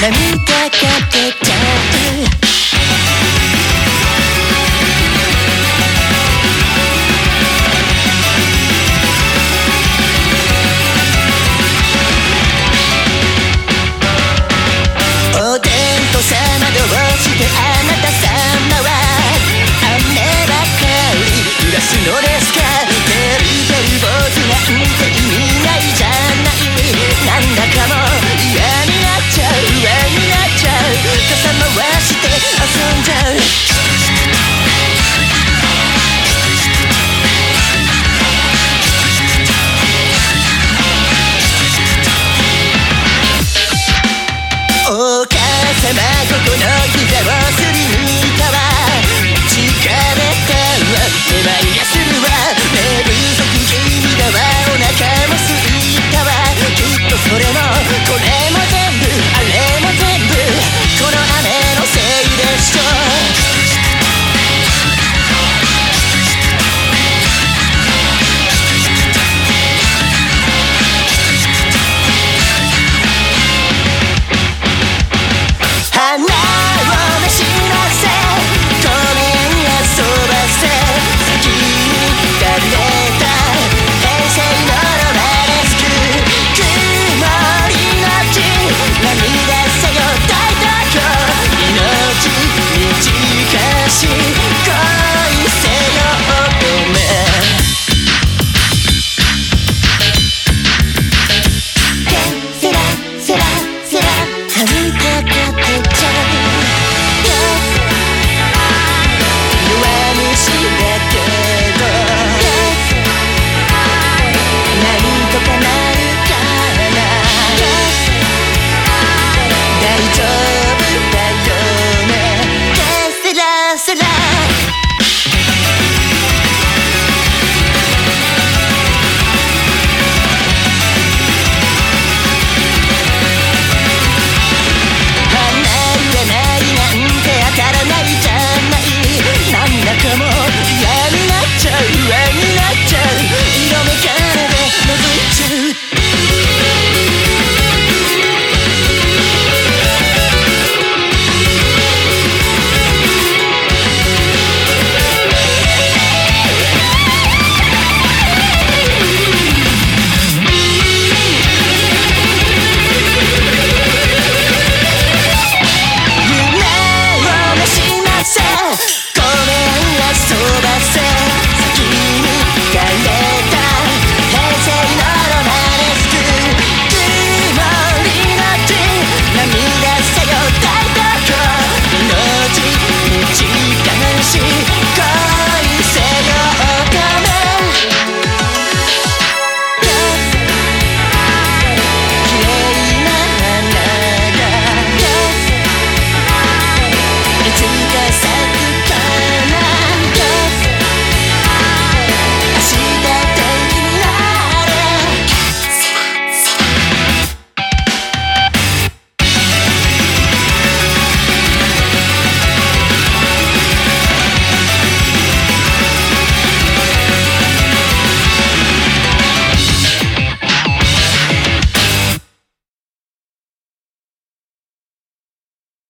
Let me get, get, get down. enough.